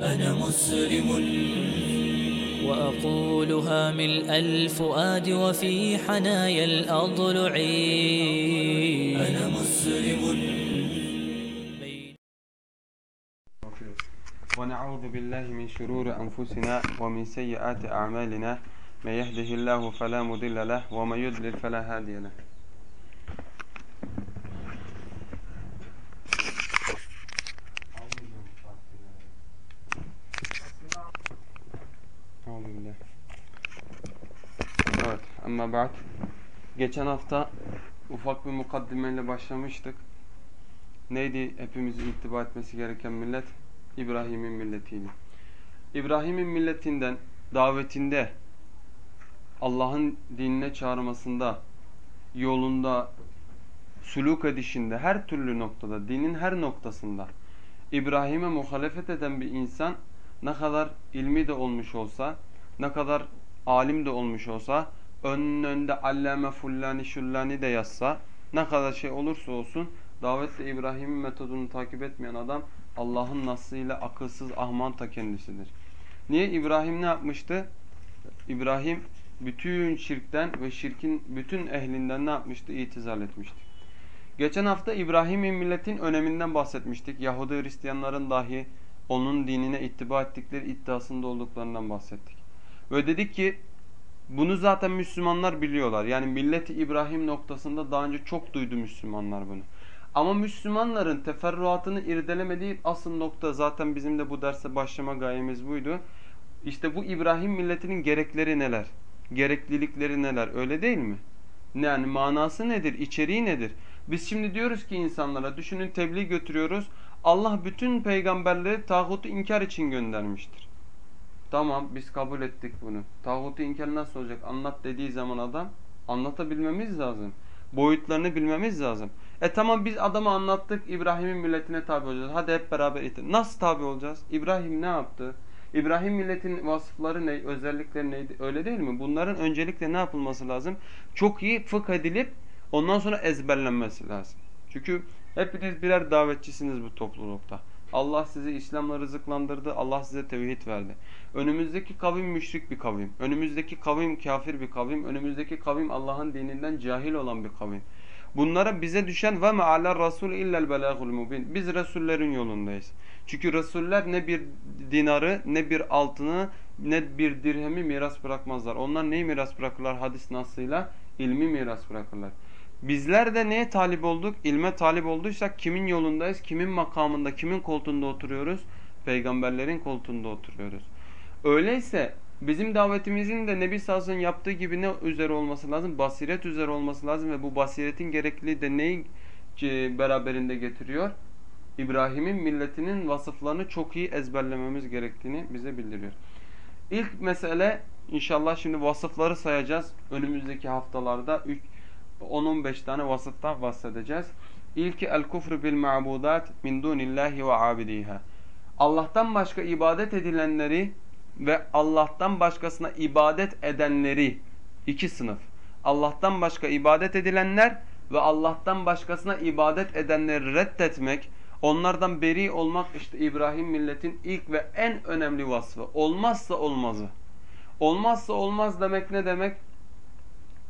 أنا مسلم. وأقولها ملء الفؤاد وفي حنايا الأضلع. أنا مسلم. ونعوذ بالله من شرور أنفسنا ومن سيئات أعمالنا. من يهده الله فلا مضل له ومن يضلل فلا هادي له. Ama ba'd. Geçen hafta ufak bir mukaddimeyle başlamıştık. Neydi hepimizin ittiba etmesi gereken millet? İbrahim'in milletiydi. İbrahim'in milletinden, davetinde, Allah'ın dinine çağırmasında, yolunda, suluk edişinde, her türlü noktada, dinin her noktasında İbrahim'e muhalefet eden bir insan ne kadar ilmi de olmuş olsa, ne kadar alim de olmuş olsa, önün önünde allame fullani şullani de yazsa, ne kadar şey olursa olsun davetle İbrahim'in metodunu takip etmeyen adam Allah'ın nasıyla akılsız ahman ta kendisidir. Niye? İbrahim ne yapmıştı? İbrahim bütün şirkten ve şirkin bütün ehlinden ne yapmıştı? İtizal etmişti. Geçen hafta İbrahim'in milletin öneminden bahsetmiştik. Yahudi Hristiyanların dahi onun dinine ittiba ettikleri iddiasında olduklarından bahsettik. Ve dedik ki bunu zaten Müslümanlar biliyorlar. Yani milleti İbrahim noktasında daha önce çok duydu Müslümanlar bunu. Ama Müslümanların teferruatını irdelemediği asıl nokta zaten bizim de bu derse başlama gayemiz buydu. İşte bu İbrahim milletinin gerekleri neler? Gereklilikleri neler? Öyle değil mi? Yani manası nedir? İçeriği nedir? Biz şimdi diyoruz ki insanlara düşünün tebliğ götürüyoruz. Allah bütün peygamberleri tağutu inkar için göndermiştir. Tamam biz kabul ettik bunu. Tağutu inkar nasıl olacak? Anlat dediği zaman adam anlatabilmemiz lazım. Boyutlarını bilmemiz lazım. E tamam biz adamı anlattık İbrahim'in milletine tabi olacağız. Hadi hep beraber itin. Nasıl tabi olacağız? İbrahim ne yaptı? İbrahim milletin vasıfları ne? Özellikleri neydi? Öyle değil mi? Bunların öncelikle ne yapılması lazım? Çok iyi fıkh edilip ondan sonra ezberlenmesi lazım. Çünkü hepiniz birer davetçisiniz bu toplulukta. Allah sizi İslam'la rızıklandırdı. Allah size tevhid verdi. Önümüzdeki kavim müşrik bir kavim. Önümüzdeki kavim kafir bir kavim. Önümüzdeki kavim Allah'ın dininden cahil olan bir kavim. Bunlara bize düşen ve me'aler rasul illel belagul mubin. Biz Resullerin yolundayız. Çünkü Resuller ne bir dinarı, ne bir altını, ne bir dirhemi miras bırakmazlar. Onlar neyi miras bırakırlar hadis nasıyla? İlmi miras bırakırlar. Bizler de neye talip olduk? İlme talip olduysak kimin yolundayız? Kimin makamında, kimin koltuğunda oturuyoruz? Peygamberlerin koltuğunda oturuyoruz. Öyleyse bizim davetimizin de Nebi Sallallahu yaptığı gibi ne üzere olması lazım? Basiret üzere olması lazım ve bu basiretin gerekliliği de neyi beraberinde getiriyor? İbrahim'in milletinin vasıflarını çok iyi ezberlememiz gerektiğini bize bildiriyor. İlk mesele inşallah şimdi vasıfları sayacağız. Önümüzdeki haftalarda 10-15 tane vasıftan bahsedeceğiz. İlki el kufru bil ma'budat min dunillahi ve abidiha. Allah'tan başka ibadet edilenleri ve Allah'tan başkasına ibadet edenleri iki sınıf. Allah'tan başka ibadet edilenler ve Allah'tan başkasına ibadet edenleri reddetmek, onlardan beri olmak işte İbrahim milletin ilk ve en önemli vasfı. Olmazsa olmazı. Olmazsa olmaz demek ne demek?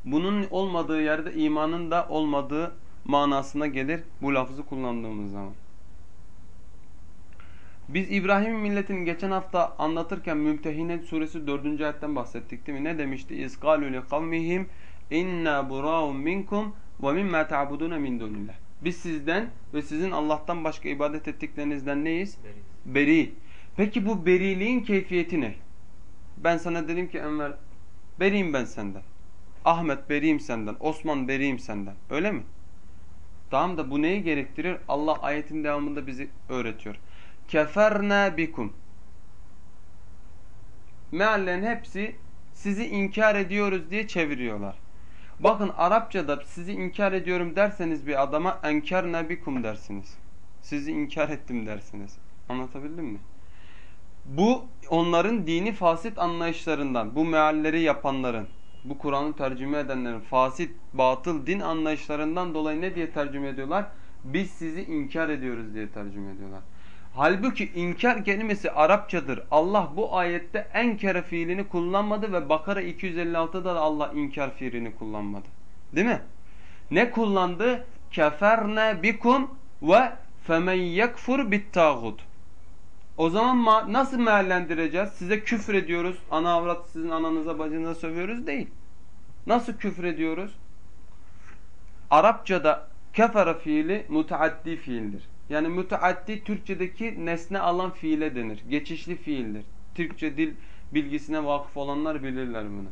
Bunun olmadığı yerde imanın da olmadığı manasına gelir bu lafızı kullandığımız zaman. Biz İbrahim milletini geçen hafta anlatırken Mümtehine suresi 4. ayetten bahsettik değil mi? Ne demişti? İzqalu li kavmihim inna bura'un minkum ve mimma ta'budun min dunillah. Biz sizden ve sizin Allah'tan başka ibadet ettiklerinizden neyiz? Beri. Beri. Peki bu beriliğin keyfiyeti ne? Ben sana dedim ki Enver beriyim ben senden. Ahmet beriyim senden. Osman beriyim senden. Öyle mi? Tamam da bu neyi gerektirir? Allah ayetin devamında bizi öğretiyor. Keferna bikum. Meallerin hepsi sizi inkar ediyoruz diye çeviriyorlar. Bakın Arapçada sizi inkar ediyorum derseniz bir adama enkerna bikum dersiniz. Sizi inkar ettim dersiniz. Anlatabildim mi? Bu onların dini fasit anlayışlarından, bu mealleri yapanların, bu Kur'an'ı tercüme edenlerin fasit, batıl din anlayışlarından dolayı ne diye tercüme ediyorlar? Biz sizi inkar ediyoruz diye tercüme ediyorlar. Halbuki inkar kelimesi Arapçadır. Allah bu ayette enkere fiilini kullanmadı ve Bakara 256'da da Allah inkar fiilini kullanmadı. Değil mi? Ne kullandı? Keferne bikum ve femen yekfur bit tağut. O zaman nasıl meallendireceğiz? Size küfür ediyoruz. Ana avrat sizin ananıza bacınıza sövüyoruz değil. Nasıl küfür ediyoruz? Arapçada kefere fiili mutaaddi fiildir. Yani müteaddi Türkçedeki nesne alan fiile denir. Geçişli fiildir. Türkçe dil bilgisine vakıf olanlar bilirler bunu.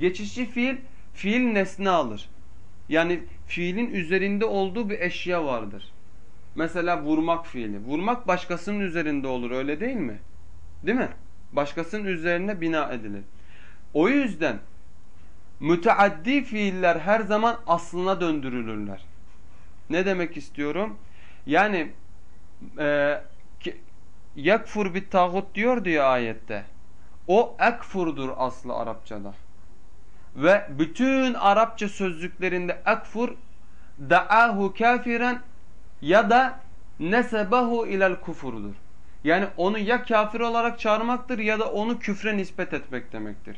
Geçişli fiil, fiil nesne alır. Yani fiilin üzerinde olduğu bir eşya vardır. Mesela vurmak fiili. Vurmak başkasının üzerinde olur öyle değil mi? Değil mi? Başkasının üzerine bina edilir. O yüzden müteaddi fiiller her zaman aslına döndürülürler. Ne demek istiyorum? Yani e, yakfur bir tağut diyor diye ayette. O ekfurdur aslı Arapçada. Ve bütün Arapça sözlüklerinde ekfur da'ahu kafiren ya da nesebahu ilel kufurdur. Yani onu ya kafir olarak çağırmaktır ya da onu küfre nispet etmek demektir.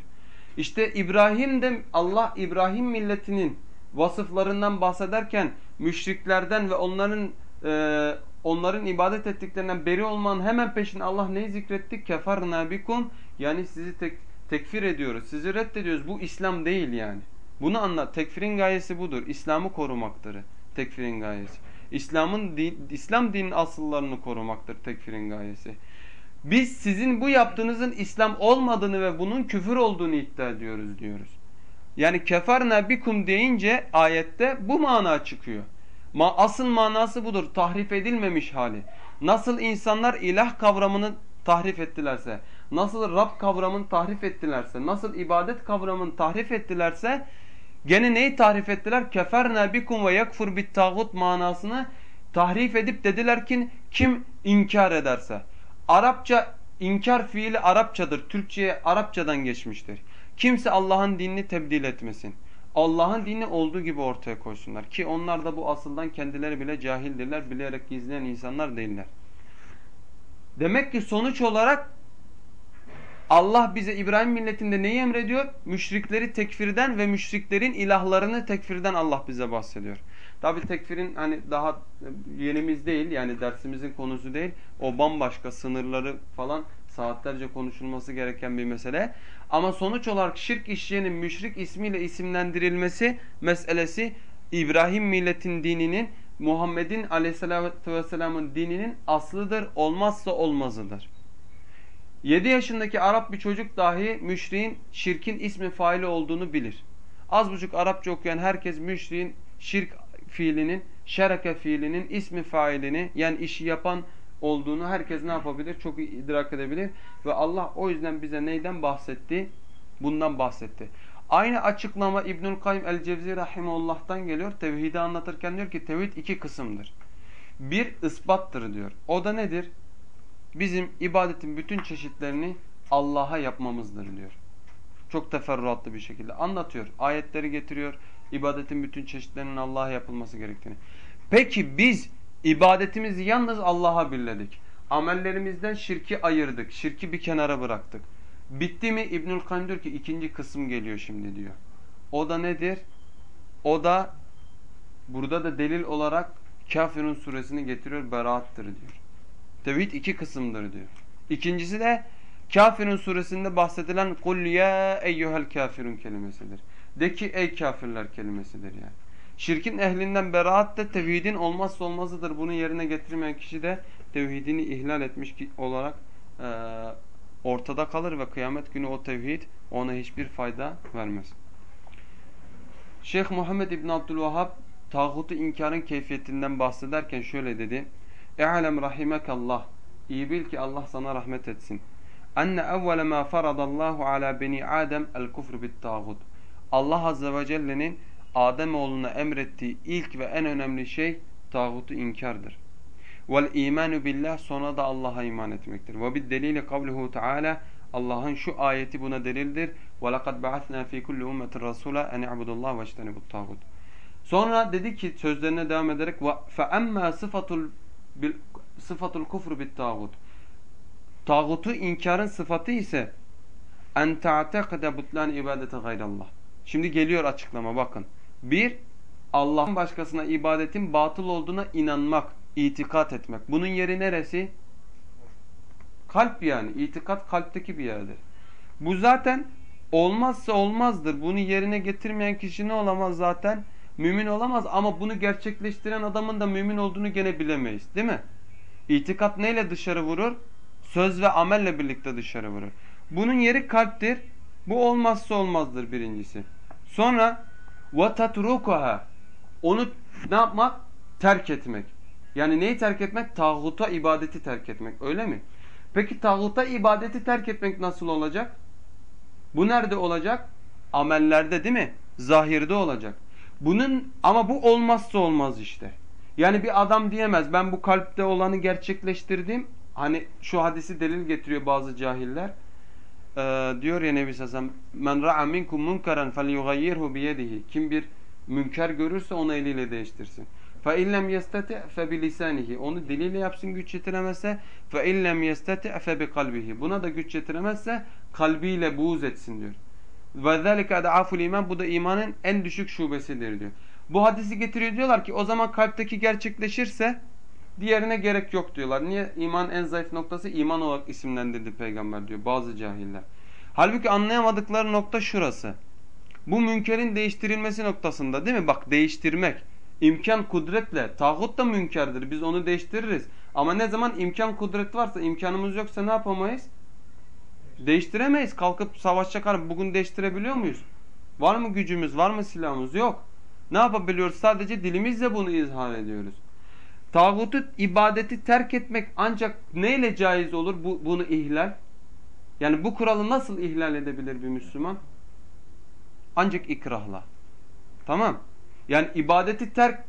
İşte İbrahim de Allah İbrahim milletinin vasıflarından bahsederken müşriklerden ve onların e, onların ibadet ettiklerinden beri olmanın hemen peşine Allah neyi zikretti? Kefarna bikum yani sizi tek, tekfir ediyoruz. Sizi reddediyoruz. Bu İslam değil yani. Bunu anlat. Tekfirin gayesi budur. İslam'ı korumaktır. Tekfirin gayesi. İslam'ın İslam dininin asıllarını korumaktır tekfirin gayesi. Biz sizin bu yaptığınızın İslam olmadığını ve bunun küfür olduğunu iddia ediyoruz diyoruz. Yani keferna bikum deyince ayette bu mana çıkıyor. Ma asıl manası budur. Tahrif edilmemiş hali. Nasıl insanlar ilah kavramını tahrif ettilerse, nasıl Rab kavramını tahrif ettilerse, nasıl ibadet kavramını tahrif ettilerse gene neyi tahrif ettiler? Keferna bikum ve yakfur bit tağut manasını tahrif edip dediler ki kim inkar ederse. Arapça inkar fiili Arapçadır. Türkçe'ye Arapçadan geçmiştir. Kimse Allah'ın dinini tebdil etmesin. Allah'ın dini olduğu gibi ortaya koysunlar. Ki onlar da bu asıldan kendileri bile cahildirler. Bilerek gizleyen insanlar değiller. Demek ki sonuç olarak Allah bize İbrahim milletinde neyi emrediyor? Müşrikleri tekfirden ve müşriklerin ilahlarını tekfirden Allah bize bahsediyor. Tabi tekfirin hani daha yenimiz değil yani dersimizin konusu değil. O bambaşka sınırları falan saatlerce konuşulması gereken bir mesele. Ama sonuç olarak şirk işleyenin müşrik ismiyle isimlendirilmesi meselesi İbrahim milletin dininin Muhammed'in aleyhissalatü vesselamın dininin aslıdır, olmazsa olmazıdır. 7 yaşındaki Arap bir çocuk dahi müşriğin şirkin ismi faili olduğunu bilir. Az buçuk Arapça okuyan herkes müşriğin şirk fiilinin, şereke fiilinin ismi failini yani işi yapan olduğunu herkes ne yapabilir? Çok iyi idrak edebilir. Ve Allah o yüzden bize neyden bahsetti? Bundan bahsetti. Aynı açıklama İbnül Kayyum el-Cevzi Rahimullah'tan geliyor. Tevhidi anlatırken diyor ki tevhid iki kısımdır. Bir ispattır diyor. O da nedir? Bizim ibadetin bütün çeşitlerini Allah'a yapmamızdır diyor. Çok teferruatlı bir şekilde anlatıyor. Ayetleri getiriyor. İbadetin bütün çeşitlerinin Allah'a yapılması gerektiğini. Peki biz ibadetimizi yalnız Allah'a birledik. Amellerimizden şirki ayırdık. Şirki bir kenara bıraktık. Bitti mi İbnül Kayyum ki ikinci kısım geliyor şimdi diyor. O da nedir? O da burada da delil olarak Kafirun suresini getiriyor. Beraattır diyor. Tevhid iki kısımdır diyor. İkincisi de Kafirun suresinde bahsedilen kul ya eyyuhel kafirun kelimesidir. De ki ey kafirler kelimesidir yani. Şirkin ehlinden beraat de tevhidin olmazsa olmazıdır. Bunu yerine getirmeyen kişi de tevhidini ihlal etmiş olarak e, ortada kalır ve kıyamet günü o tevhid ona hiçbir fayda vermez. Şeyh Muhammed İbn Abdülvahhab tağutu inkarın keyfiyetinden bahsederken şöyle dedi. "E'lem rahimekallah. İyi bil ki Allah sana rahmet etsin. Enne evvele ma faradallahu ala beni Adem el kufru bit tağut. Allah azze ve celle'nin Adem oğluna emrettiği ilk ve en önemli şey tağutu inkardır. Vel imanu billah sonra da Allah'a iman etmektir. Ve bid delili kavluhu Teala Allah'ın şu ayeti buna delildir. Ve lekad ba'athna fi kulli ummetin rasula en i'budullah ve ijtenibut Sonra dedi ki sözlerine devam ederek ve fe emma sıfatul sıfatul kufru bit tağut. Tağutu inkarın sıfatı ise en ta'tekide butlan ibadete gayrallah. Şimdi geliyor açıklama bakın. Bir, Allah'ın başkasına ibadetin batıl olduğuna inanmak, itikat etmek. Bunun yeri neresi? Kalp yani. İtikat kalpteki bir yerdir. Bu zaten olmazsa olmazdır. Bunu yerine getirmeyen kişi ne olamaz zaten? Mümin olamaz ama bunu gerçekleştiren adamın da mümin olduğunu gene bilemeyiz. Değil mi? İtikat neyle dışarı vurur? Söz ve amelle birlikte dışarı vurur. Bunun yeri kalptir. Bu olmazsa olmazdır birincisi. Sonra وَتَتْرُكُهَا Onu ne yapmak? Terk etmek. Yani neyi terk etmek? Tağuta ibadeti terk etmek. Öyle mi? Peki tağuta ibadeti terk etmek nasıl olacak? Bu nerede olacak? Amellerde değil mi? Zahirde olacak. Bunun ama bu olmazsa olmaz işte. Yani bir adam diyemez ben bu kalpte olanı gerçekleştirdim. Hani şu hadisi delil getiriyor bazı cahiller. Ee, diyor ya Nebi Sassan men ra'a minkum munkaran felyughayyirhu biyedihi. Kim bir münker görürse onu eliyle değiştirsin. Fe illem yestati fe bilisanihi. Onu diliyle yapsın güç yetiremezse fe illem yestati fe bi kalbihi. Buna da güç yetiremezse kalbiyle buğz etsin diyor. Ve zalika adaful iman bu da imanın en düşük şubesidir diyor. Bu hadisi getiriyor diyorlar ki o zaman kalpteki gerçekleşirse diğerine gerek yok diyorlar. Niye? İman en zayıf noktası iman olarak isimlendirdi peygamber diyor bazı cahiller. Halbuki anlayamadıkları nokta şurası. Bu münkerin değiştirilmesi noktasında değil mi? Bak değiştirmek. İmkan kudretle. Tağut da münkerdir. Biz onu değiştiririz. Ama ne zaman imkan kudret varsa imkanımız yoksa ne yapamayız? Değiştiremeyiz. Kalkıp savaşacak bugün değiştirebiliyor muyuz? Var mı gücümüz? Var mı silahımız? Yok. Ne yapabiliyoruz? Sadece dilimizle bunu izhar ediyoruz. Tağutu ibadeti terk etmek ancak neyle caiz olur bu, bunu ihlal? Yani bu kuralı nasıl ihlal edebilir bir Müslüman? Ancak ikrahla. Tamam. Yani ibadeti terk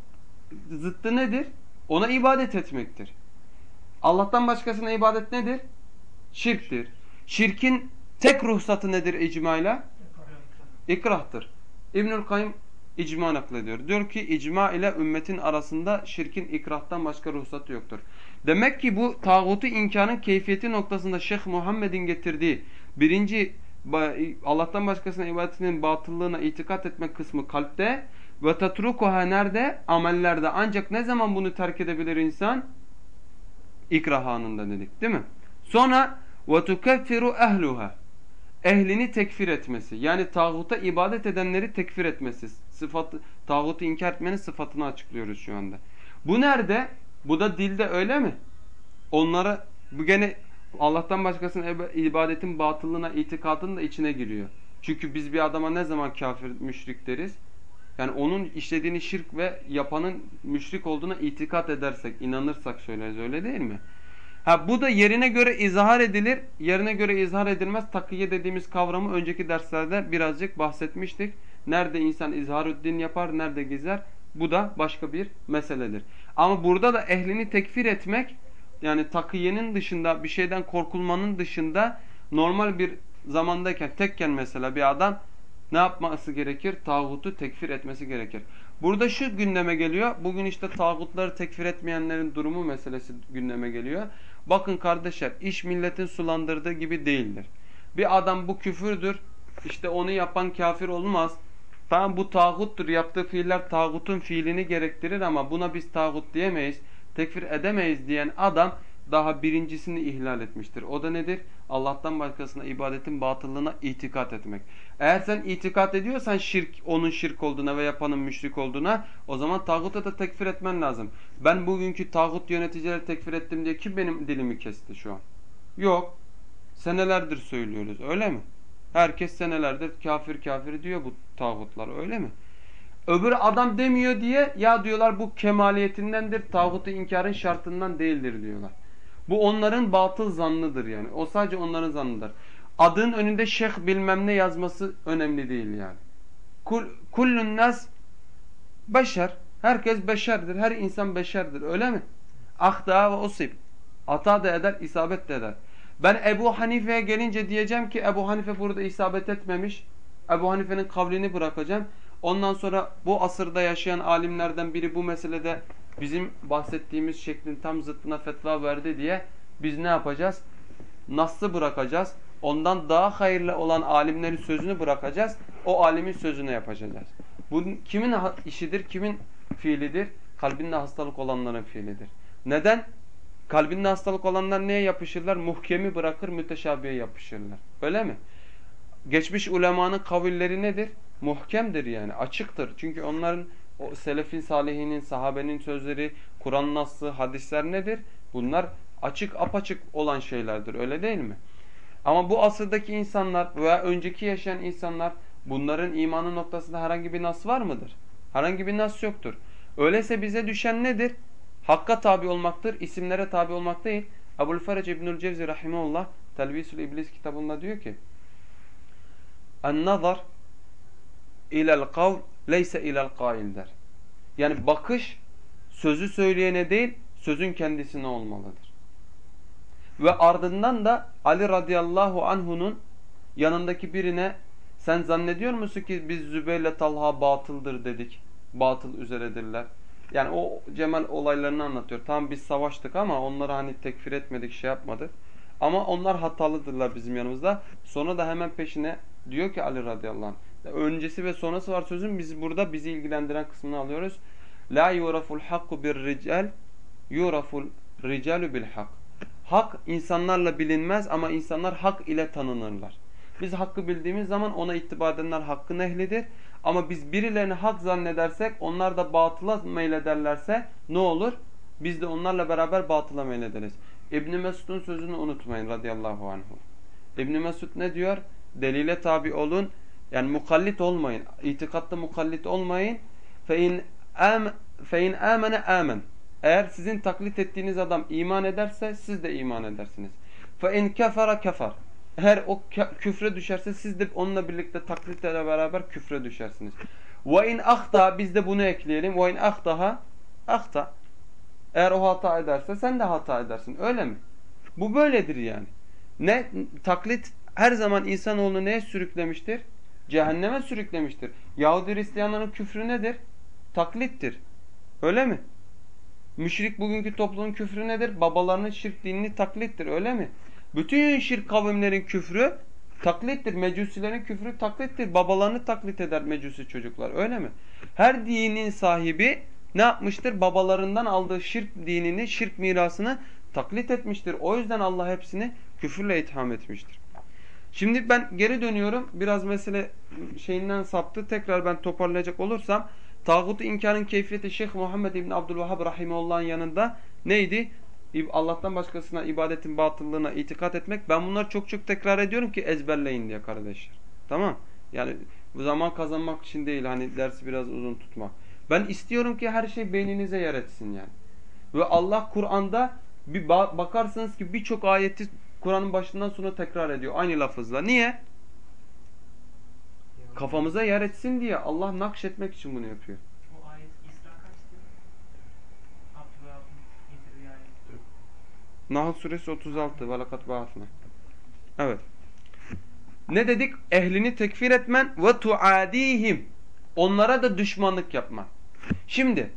zıttı nedir? Ona ibadet etmektir. Allah'tan başkasına ibadet nedir? Şirktir. Şirkin tek ruhsatı nedir icmayla? İkrahtır. İbnül Kayyum icma naklediyor. Diyor ki icma ile ümmetin arasında şirkin ikrahtan başka ruhsatı yoktur. Demek ki bu tağutu inkarın keyfiyeti noktasında Şeyh Muhammed'in getirdiği birinci Allah'tan başkasına ibadetinin batıllığına itikat etmek kısmı kalpte ve tatrukuha nerede? Amellerde. Ancak ne zaman bunu terk edebilir insan? İkrah anında dedik değil mi? Sonra ve tukeffiru ehluha ehlini tekfir etmesi. Yani tağuta ibadet edenleri tekfir etmesi. Sıfatı, tağutu inkar etmenin sıfatını açıklıyoruz şu anda. Bu nerede? Bu da dilde öyle mi? Onlara bu gene Allah'tan başkasının ibadetin batıllığına, itikadının da içine giriyor. Çünkü biz bir adama ne zaman kafir, müşrik deriz? Yani onun işlediğini şirk ve yapanın müşrik olduğuna itikat edersek, inanırsak söyleriz öyle değil mi? Ha bu da yerine göre izhar edilir. Yerine göre izhar edilmez. Takiye dediğimiz kavramı önceki derslerde birazcık bahsetmiştik. Nerede insan izharüddin yapar, nerede gizler? Bu da başka bir meseledir. Ama burada da ehlini tekfir etmek yani takiyenin dışında bir şeyden korkulmanın dışında normal bir zamandayken tekken mesela bir adam ne yapması gerekir? Tağutu tekfir etmesi gerekir. Burada şu gündeme geliyor. Bugün işte tağutları tekfir etmeyenlerin durumu meselesi gündeme geliyor. Bakın kardeşler iş milletin sulandırdığı gibi değildir. Bir adam bu küfürdür. İşte onu yapan kafir olmaz. Tamam bu tağuttur. Yaptığı fiiller tağutun fiilini gerektirir ama buna biz tağut diyemeyiz. Tekfir edemeyiz diyen adam daha birincisini ihlal etmiştir. O da nedir? Allah'tan başkasına ibadetin batıllığına itikat etmek. Eğer sen itikat ediyorsan şirk, onun şirk olduğuna ve yapanın müşrik olduğuna o zaman tağuta da tekfir etmen lazım. Ben bugünkü tağut yöneticileri tekfir ettim diye kim benim dilimi kesti şu an? Yok. Senelerdir söylüyoruz öyle mi? Herkes senelerdir kafir kafir diyor bu tağutlar öyle mi? Öbür adam demiyor diye ya diyorlar bu kemaliyetindendir, tağutu inkarın şartından değildir diyorlar. Bu onların batıl zannıdır yani. O sadece onların zannıdır. Adın önünde şeyh bilmem ne yazması önemli değil yani. Kul, kullun nas beşer. Herkes beşerdir. Her insan beşerdir. Öyle mi? Ahda ve usib. Ata da eder, isabet de eder. Ben Ebu Hanife'ye gelince diyeceğim ki Ebu Hanife burada isabet etmemiş. Ebu Hanife'nin kavlini bırakacağım. Ondan sonra bu asırda yaşayan alimlerden biri bu meselede bizim bahsettiğimiz şeklin tam zıttına fetva verdi diye biz ne yapacağız? Nas'ı bırakacağız. Ondan daha hayırlı olan alimlerin sözünü bırakacağız. O alimin sözünü yapacağız. Bu kimin işidir, kimin fiilidir? Kalbinde hastalık olanların fiilidir. Neden? Kalbinde hastalık olanlar neye yapışırlar? Muhkemi bırakır, müteşabihe yapışırlar. Öyle mi? Geçmiş ulemanın kavilleri nedir? Muhkemdir yani, açıktır. Çünkü onların o selefin, salihinin, sahabenin sözleri, Kur'an nasıl, hadisler nedir? Bunlar açık, apaçık olan şeylerdir. Öyle değil mi? Ama bu asırdaki insanlar veya önceki yaşayan insanlar bunların imanı noktasında herhangi bir nas var mıdır? Herhangi bir nas yoktur. Öyleyse bize düşen nedir? Hakka tabi olmaktır, isimlere tabi olmak değil. Ebu'l Ferec İbnül Cevzi rahimehullah Telvisül İblis kitabında diyor ki: "En-nazar ila'l kavl leyse ila'l kail" der. Yani bakış sözü söyleyene değil, sözün kendisine olmalıdır. Ve ardından da Ali radıyallahu anhu'nun yanındaki birine sen zannediyor musun ki biz Zübeyir'le Talha batıldır dedik. Batıl üzeredirler. Yani o Cemal olaylarını anlatıyor. Tam biz savaştık ama onları hani tekfir etmedik, şey yapmadık. Ama onlar hatalıdırlar bizim yanımızda. Sonra da hemen peşine diyor ki Ali radıyallahu anh. Öncesi ve sonrası var sözün. Biz burada bizi ilgilendiren kısmını alıyoruz. La yuraful hakku bir rical yuraful ricalu bil hak. Hak insanlarla bilinmez ama insanlar hak ile tanınırlar. Biz hakkı bildiğimiz zaman ona ittiba edenler hakkın ehlidir. Ama biz birilerini hak zannedersek onlar da batıla meylederlerse ne olur? Biz de onlarla beraber batıla meylederiz. İbn Mesud'un sözünü unutmayın radıyallahu anhu. İbn Mesud ne diyor? Delile tabi olun. Yani mukallit olmayın. İtikatta mukallit olmayın. Fe in amene amen. Eğer sizin taklit ettiğiniz adam iman ederse siz de iman edersiniz. İn kefara kefer. Eğer o küfre düşerse siz de onunla birlikte taklitle beraber küfre düşersiniz. İn ahta biz de bunu ekleyelim. İn ahtaha ahta. Eğer o hata ederse sen de hata edersin. Öyle mi? Bu böyledir yani. Ne taklit her zaman insanoğlunu neye sürüklemiştir? Cehenneme sürüklemiştir. Yahudi Hristiyanların küfrü nedir? Taklittir. Öyle mi? Müşrik bugünkü toplumun küfrü nedir? Babalarının şirk dinini taklittir. Öyle mi? Bütün şirk kavimlerin küfrü taklittir. Mecusilerin küfrü taklittir. Babalarını taklit eder mecusi çocuklar. Öyle mi? Her dinin sahibi ne yapmıştır? Babalarından aldığı şirk dinini, şirk mirasını taklit etmiştir. O yüzden Allah hepsini küfürle itham etmiştir. Şimdi ben geri dönüyorum. Biraz mesele şeyinden saptı. Tekrar ben toparlayacak olursam tağutu inkarın keyfiyeti Şeyh Muhammed İbni Abdülvahhab Rahimullah'ın yanında neydi? Allah'tan başkasına ibadetin batıllığına itikat etmek. Ben bunları çok çok tekrar ediyorum ki ezberleyin diye kardeşler. Tamam? Yani bu zaman kazanmak için değil hani dersi biraz uzun tutmak. Ben istiyorum ki her şey beyninize yer etsin yani. Ve Allah Kur'an'da bir bakarsınız ki birçok ayeti Kur'an'ın başından sonra tekrar ediyor aynı lafızla. Niye? Kafamıza yer etsin diye Allah nakşetmek için bunu yapıyor. Nahl suresi 36. Velakat ba'atna. Evet. Ne dedik? Ehlini tekfir etmen ve tuadihim. Onlara da düşmanlık yapman. Şimdi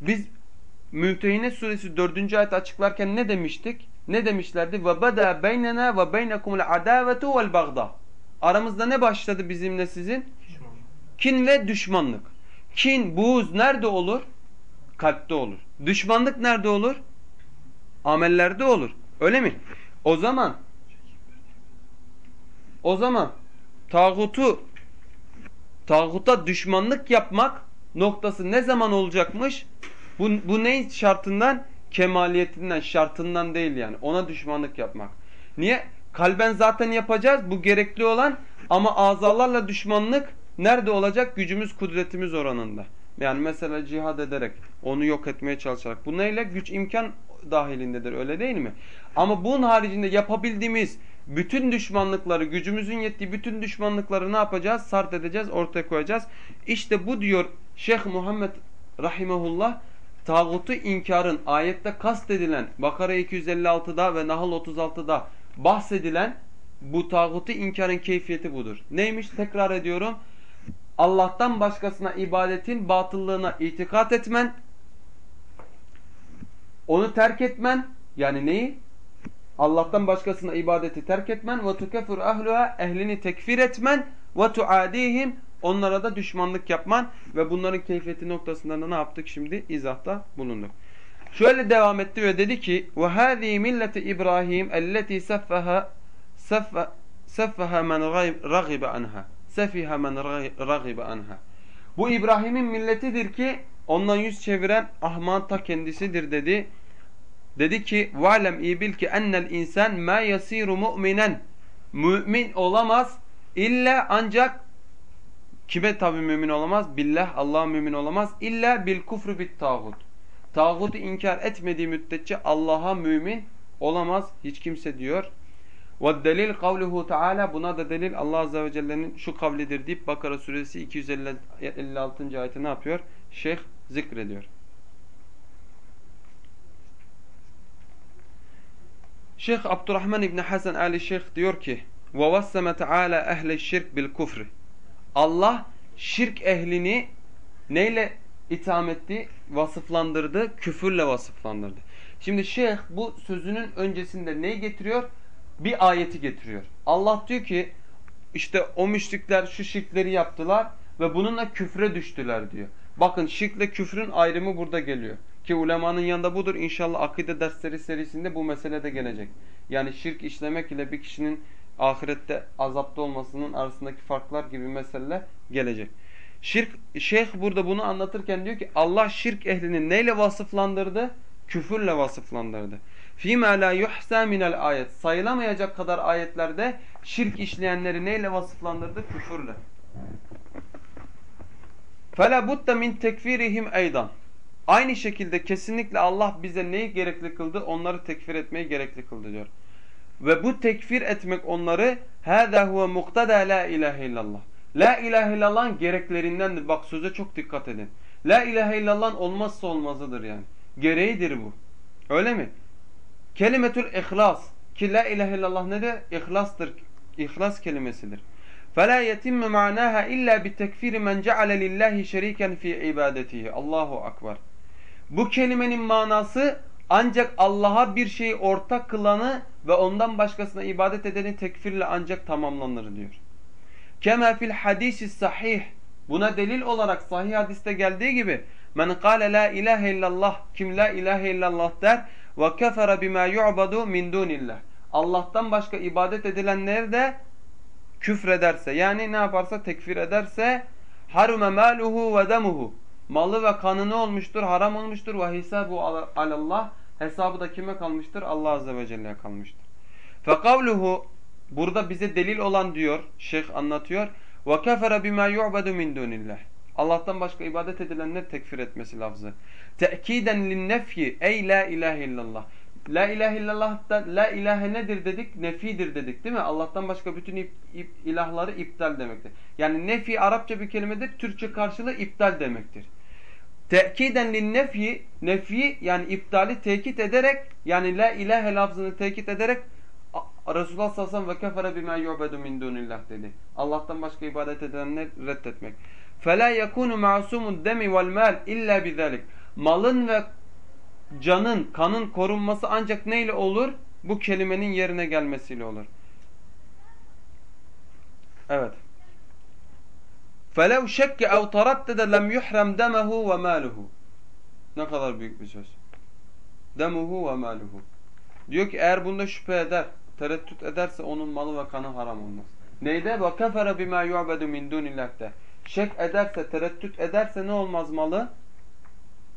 biz Mümtehine suresi 4. ayet açıklarken ne demiştik? Ne demişlerdi? Ve bada beynena ve beynekumul adavetu vel bagda. Aramızda ne başladı bizimle sizin? Kin ve düşmanlık. Kin, buğuz nerede olur? Kalpte olur. Düşmanlık nerede olur? amellerde olur. Öyle mi? O zaman o zaman tağutu tağuta düşmanlık yapmak noktası ne zaman olacakmış? Bu, bu ne şartından? Kemaliyetinden, şartından değil yani. Ona düşmanlık yapmak. Niye? Kalben zaten yapacağız. Bu gerekli olan ama azalarla düşmanlık nerede olacak? Gücümüz, kudretimiz oranında. Yani mesela cihad ederek, onu yok etmeye çalışarak. Bu neyle? Güç, imkan dahilindedir öyle değil mi? Ama bunun haricinde yapabildiğimiz bütün düşmanlıkları, gücümüzün yettiği bütün düşmanlıkları ne yapacağız? Sart edeceğiz, ortaya koyacağız. İşte bu diyor Şeyh Muhammed Rahimahullah tağutu inkarın ayette kastedilen Bakara 256'da ve Nahl 36'da bahsedilen bu tağutu inkarın keyfiyeti budur. Neymiş? Tekrar ediyorum. Allah'tan başkasına ibadetin batıllığına itikat etmen Onu terk etmen yani neyi? Allah'tan başkasına ibadeti terk etmen ve tukefur ahluha ehlini tekfir etmen ve tuadihim onlara da düşmanlık yapman ve bunların keyfiyeti noktasında da ne yaptık şimdi? izahta bulunduk. Şöyle devam etti ve dedi ki: "Ve hâzî milleti İbrahim elleti seffaha seffaha men ragibe anha. Sefiha men ragibe anha." Bu İbrahim'in milletidir ki ondan yüz çeviren ahman ta kendisidir dedi. Dedi ki: "Valem iyi bil ki ennel insan ma yasiru mu'minen." Mümin olamaz illa ancak kime tabi mümin olamaz? Billah Allah mümin olamaz illa bil kufru bit tağut. Tağutu inkar etmediği müddetçe Allah'a mümin olamaz hiç kimse diyor. Ve delil kavluhu Teala buna da delil Allah azze ve celle'nin şu kavlidir deyip Bakara suresi 256. ayeti ne yapıyor? Şeyh zikrediyor. Şeyh Abdurrahman İbni Hasan Ali Şeyh diyor ki وَوَسَّمَ تَعَالَى اَهْلَ الشِّرْكِ بِالْكُفْرِ Allah şirk ehlini neyle itham etti? Vasıflandırdı, küfürle vasıflandırdı. Şimdi şeyh bu sözünün öncesinde neyi getiriyor? Bir ayeti getiriyor. Allah diyor ki işte o müşrikler şu şirkleri yaptılar ve bununla küfre düştüler diyor. Bakın şirkle küfrün ayrımı burada geliyor. Ki ulemanın yanında budur. İnşallah akide dersleri serisinde bu mesele de gelecek. Yani şirk işlemek ile bir kişinin ahirette azapta olmasının arasındaki farklar gibi meseleler gelecek. Şirk, şeyh burada bunu anlatırken diyor ki Allah şirk ehlini neyle vasıflandırdı? Küfürle vasıflandırdı. فِيمَا لَا يُحْسَى مِنَ ayet Sayılamayacak kadar ayetlerde şirk işleyenleri neyle vasıflandırdı? Küfürle. فَلَا بُدَّ مِنْ تَكْفِيرِهِمْ اَيْضًا Aynı şekilde kesinlikle Allah bize neyi gerekli kıldı? Onları tekfir etmeyi gerekli kıldı diyor. Ve bu tekfir etmek onları هَذَا هُوَ مُقْتَدَى لَا اِلَٰهِ illallah. La ilahe illallah'ın gereklerindendir. Bak söze çok dikkat edin. La ilahe illallah'ın olmazsa olmazıdır yani. Gereğidir bu. Öyle mi? Kelimetül ihlas. Ki la ilahe illallah nedir? İhlastır. İhlas kelimesidir. فَلَا يَتِمُّ مَعْنَاهَا اِلَّا بِتَكْفِيرِ مَنْ جَعَلَ لِلّٰهِ شَر۪يكًا ف۪ي عِبَادَتِهِ Allahu Akbar. Bu kelimenin manası ancak Allah'a bir şeyi ortak kılanı ve ondan başkasına ibadet edeni tekfirle ancak tamamlanır diyor. Kema fil hadisi sahih. Buna delil olarak sahih hadiste geldiği gibi men kâle la ilahe illallah kim la ilahe illallah der ve kefere bima yu'badu min dunillah. Allah'tan başka ibadet edilenler de küfrederse yani ne yaparsa tekfir ederse harume maluhu ve malı ve kanı ne olmuştur? Haram olmuştur. Ve hisabu alallah hesabı da kime kalmıştır? Allah azze ve celle'ye kalmıştır. Fe Burada bize delil olan diyor, şeyh anlatıyor. وَكَفَرَ بِمَا يُعْبَدُ مِنْ دُونِ اللّٰهِ Allah'tan başka ibadet edilenler tekfir etmesi lafzı. تَأْكِيدًا لِلنَّفْيِ Ey la ilahe illallah. La ilahe illallah'ta la ilahe nedir dedik? Nefidir dedik değil mi? Allah'tan başka bütün ip, ip, ilahları iptal demektir. Yani nefi Arapça bir kelimedir. Türkçe karşılığı iptal demektir. Tekiden lin nefi, nefi yani iptali tekit ederek yani la ilahe lafzını tekit ederek Resulullah sallallahu aleyhi ve sellem ve kefere bima yu'bedu min dunillah dedi. Allah'tan başka ibadet edenleri reddetmek. Fela yekunu ma'sumun demi vel mal illa bizalik. Malın ve canın, kanın korunması ancak neyle olur? Bu kelimenin yerine gelmesiyle olur. Evet. فَلَوْ شَكَّ اَوْ تَرَدَّدَ لَمْ يُحْرَمْ دَمَهُ وَمَالُهُ Ne kadar büyük bir söz. Demuhu ve maluhu. Diyor ki eğer bunda şüphe eder, tereddüt ederse onun malı ve kanı haram olmaz. Neyde? Ve kefere bima yu'bedu min dunillah'te. Şek ederse, tereddüt ederse ne olmaz malı?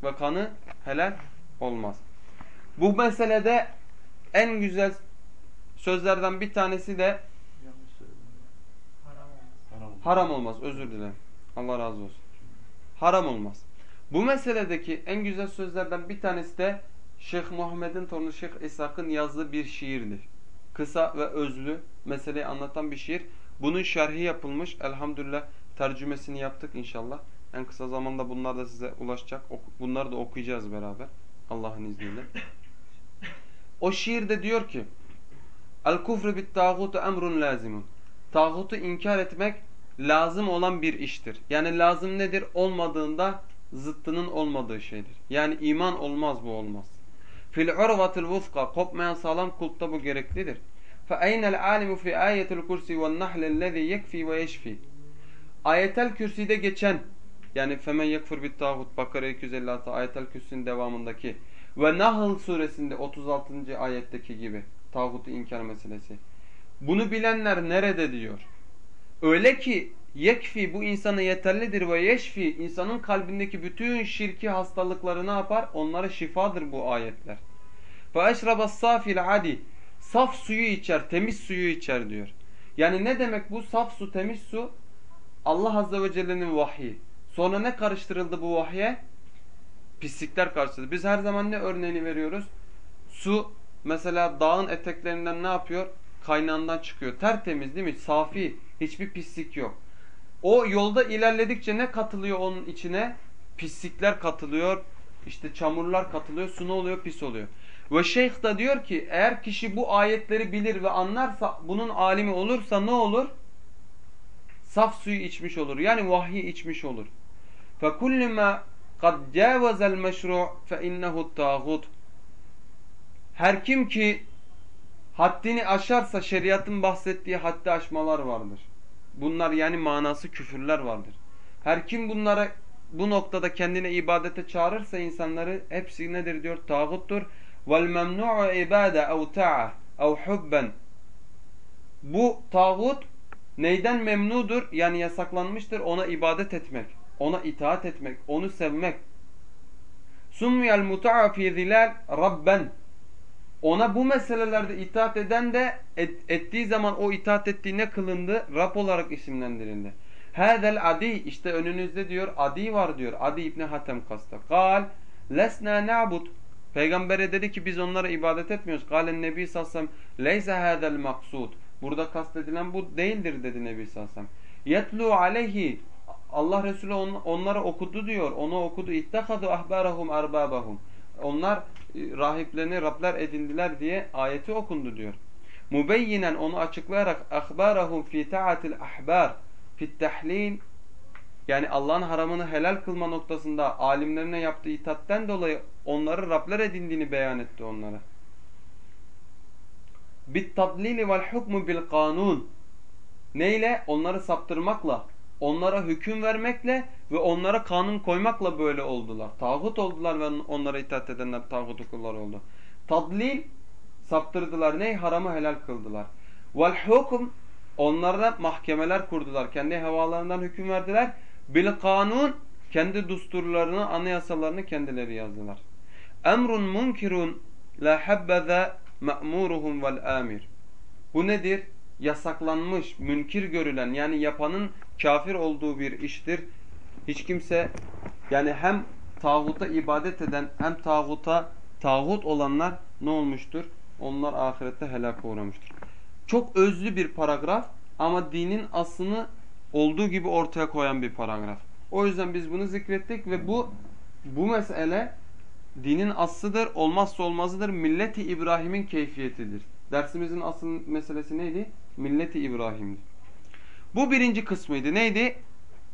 Ve kanı helal olmaz. Bu meselede en güzel sözlerden bir tanesi de haram olmaz. Özür dilerim. Allah razı olsun. Haram olmaz. Bu meseledeki en güzel sözlerden bir tanesi de Şeyh Muhammed'in torunu Şeyh İshak'ın yazdığı bir şiirdir. Kısa ve özlü meseleyi anlatan bir şiir. Bunun şerhi yapılmış. Elhamdülillah tercümesini yaptık inşallah. En kısa zamanda bunlar da size ulaşacak. Bunları da okuyacağız beraber. Allah'ın izniyle. O şiirde diyor ki El kufru bit tağutu emrun lazimun. Tağutu inkar etmek lazım olan bir iştir. Yani lazım nedir? Olmadığında zıttının olmadığı şeydir. Yani iman olmaz bu olmaz. Fil urvatil vuska kopmayan sağlam kulpta bu gereklidir. Fe aynel alimu fi ayetil kursi ve nahlellezî yekfi ve yeşfi. Ayetel kürsüde geçen yani femen yekfur bit tağut Bakara 256 ayetel kürsünün devamındaki ve Nahl suresinde 36. ayetteki gibi tağutu inkar meselesi. Bunu bilenler nerede diyor? Öyle ki yekfi bu insana yeterlidir ve yeşfi insanın kalbindeki bütün şirki hastalıkları ne yapar? Onlara şifadır bu ayetler. Fe eşrabas safil adi saf suyu içer, temiz suyu içer diyor. Yani ne demek bu saf su, temiz su? Allah azze ve celle'nin vahyi. Sonra ne karıştırıldı bu vahye? Pislikler karıştırıldı. Biz her zaman ne örneğini veriyoruz? Su mesela dağın eteklerinden ne yapıyor? Kaynağından çıkıyor. Tertemiz değil mi? Safi. Hiçbir pislik yok. O yolda ilerledikçe ne katılıyor onun içine? Pislikler katılıyor. İşte çamurlar katılıyor. Su ne oluyor? Pis oluyor. Ve şeyh da diyor ki eğer kişi bu ayetleri bilir ve anlarsa bunun alimi olursa ne olur? Saf suyu içmiş olur. Yani vahyi içmiş olur. فَكُلِّ مَا قَدْ جَاوَزَ الْمَشْرُعُ فَاِنَّهُ التَّاغُوتُ Her kim ki haddini aşarsa şeriatın bahsettiği haddi aşmalar vardır. Bunlar yani manası küfürler vardır. Her kim bunlara bu noktada kendine ibadete çağırırsa insanları hepsi nedir diyor? Tağuttur. Vel memnu'u ibade ev ta'a ev hubben. Bu tağut neyden memnudur? Yani yasaklanmıştır ona ibadet etmek, ona itaat etmek, onu sevmek. Summiyel muta'a fi zilal rabben. Ona bu meselelerde itaat eden de et, ettiği zaman o itaat ettiği ne kılındı? Rab olarak isimlendirildi. Hadel adi işte önünüzde diyor adi var diyor. Adi İbni Hatem kasta. Kal lesna na'bud. Peygamber'e dedi ki biz onlara ibadet etmiyoruz. Kalen Nebi sallallahu leyse hadel maksud. Burada kastedilen bu değildir dedi Nebi aleyhi Yetlu aleyhi Allah Resulü on, onlara okudu diyor. Onu okudu. İttehadu ahbarahum arbabahum. Onlar rahiplerini Rabler edindiler diye ayeti okundu diyor. Mubeyyinen onu açıklayarak ahbarahum fi ta'atil ahbar fit tahlil yani Allah'ın haramını helal kılma noktasında alimlerine yaptığı itatten dolayı onları Rabler edindiğini beyan etti onlara. Bit tadlili vel hukmu bil kanun. Neyle? Onları saptırmakla, onlara hüküm vermekle ve onlara kanun koymakla böyle oldular. Tağut oldular ve onlara itaat edenler tağut kullar oldu. Tadlil saptırdılar. Ne? Haramı helal kıldılar. Vel hukm onlara mahkemeler kurdular. Kendi havalarından hüküm verdiler. Bil kanun kendi dusturlarını, anayasalarını kendileri yazdılar. Emrun munkirun la habbaza ma'muruhum vel amir. Bu nedir? Yasaklanmış, münkir görülen yani yapanın kafir olduğu bir iştir. Hiç kimse yani hem tağuta ibadet eden hem tağuta tağut olanlar ne olmuştur? Onlar ahirette helak uğramıştır. Çok özlü bir paragraf ama dinin aslını olduğu gibi ortaya koyan bir paragraf. O yüzden biz bunu zikrettik ve bu bu mesele dinin aslıdır, olmazsa olmazıdır. Milleti İbrahim'in keyfiyetidir. Dersimizin asıl meselesi neydi? Milleti İbrahim'di. Bu birinci kısmıydı. Neydi?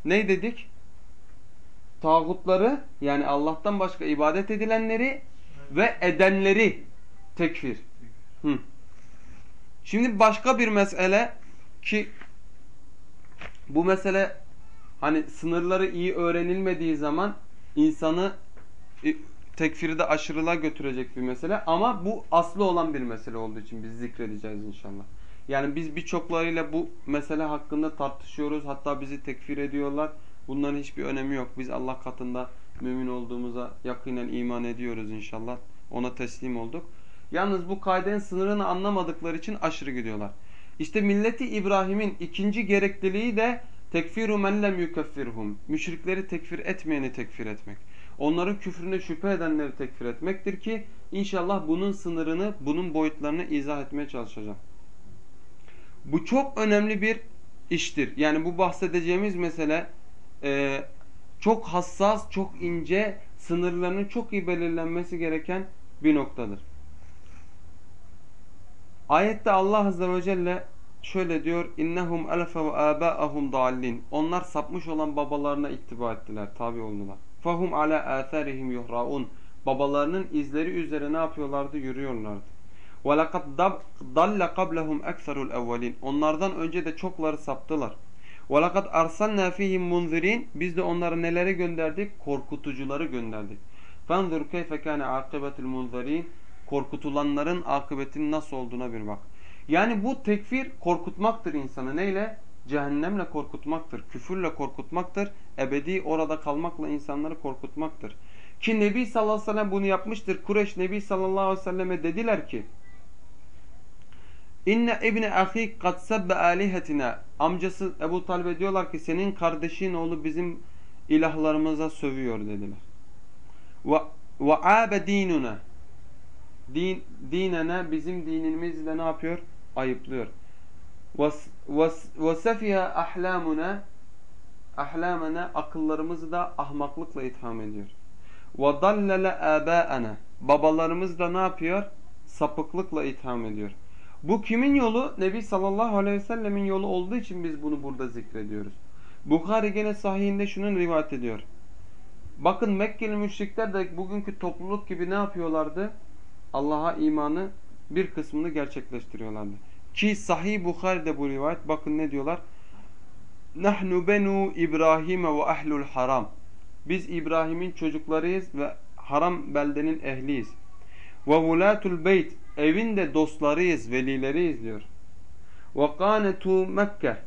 Ne dedik? Tağutları yani Allah'tan başka ibadet edilenleri ve edenleri tekfir. Hı. Şimdi başka bir mesele ki bu mesele hani sınırları iyi öğrenilmediği zaman insanı tekfiri de aşırılığa götürecek bir mesele ama bu aslı olan bir mesele olduğu için biz zikredeceğiz inşallah. Yani biz birçoklarıyla bu mesele hakkında tartışıyoruz. Hatta bizi tekfir ediyorlar. Bunların hiçbir önemi yok. Biz Allah katında mümin olduğumuza yakinen iman ediyoruz inşallah. Ona teslim olduk. Yalnız bu kaidenin sınırını anlamadıkları için aşırı gidiyorlar. İşte milleti İbrahim'in ikinci gerekliliği de tekfiru men lem yukeffirhum. Müşrikleri tekfir etmeyeni tekfir etmek. Onların küfrüne şüphe edenleri tekfir etmektir ki inşallah bunun sınırını, bunun boyutlarını izah etmeye çalışacağım. Bu çok önemli bir iştir. Yani bu bahsedeceğimiz mesele e, çok hassas, çok ince, sınırlarının çok iyi belirlenmesi gereken bir noktadır. Ayette Allah Azze ve Celle şöyle diyor innehum elfe ve abaahum dallin. Onlar sapmış olan babalarına ittiba ettiler, tabi oldular. Fahum ala atharihim yuhraun. babalarının izleri üzere ne yapıyorlardı? Yürüyorlardı. وَلَقَدْ ضَلَّ قَبْلَهُمْ اَكْثَرُ الْاَوَّلِينَ Onlardan önce de çokları saptılar. وَلَقَدْ اَرْسَلْنَا ف۪يهِمْ مُنْذِر۪ينَ Biz de onlara nelere gönderdik? Korkutucuları gönderdik. فَانْظُرْ كَيْفَ كَانَ عَاقِبَةُ الْمُنْذَر۪ينَ Korkutulanların akıbetinin nasıl olduğuna bir bak. Yani bu tekfir korkutmaktır insanı. Neyle? Cehennemle korkutmaktır. Küfürle korkutmaktır. Ebedi orada kalmakla insanları korkutmaktır. Ki Nebi sallallahu aleyhi ve sellem bunu yapmıştır. Kureş Nebi sallallahu aleyhi ve selleme dediler ki İnne ibne ahik kad sebbe alihetina Amcası Ebu Talib'e diyorlar ki senin kardeşin oğlu bizim ilahlarımıza sövüyor dediler. Ve ve abe dinuna din, dinene bizim dinimizle ne yapıyor? Ayıplıyor. Ve sefiha ahlamuna ahlamana akıllarımızı da ahmaklıkla itham ediyor. Ve dallele abaana babalarımız da ne yapıyor? Sapıklıkla itham ediyor. Bu kimin yolu? Nebi sallallahu aleyhi ve sellemin yolu olduğu için biz bunu burada zikrediyoruz. Bukhari gene sahihinde şunun rivayet ediyor. Bakın Mekkeli müşrikler de bugünkü topluluk gibi ne yapıyorlardı? Allah'a imanı bir kısmını gerçekleştiriyorlardı. Ki Sahih Bukhari'de bu rivayet bakın ne diyorlar? Nahnu benu İbrahim ve ahlul haram. Biz İbrahim'in çocuklarıyız ve haram beldenin ehliyiz. Ve vulatul beyt evin de dostlarıyız, velileriyiz diyor. Kanetu Mekke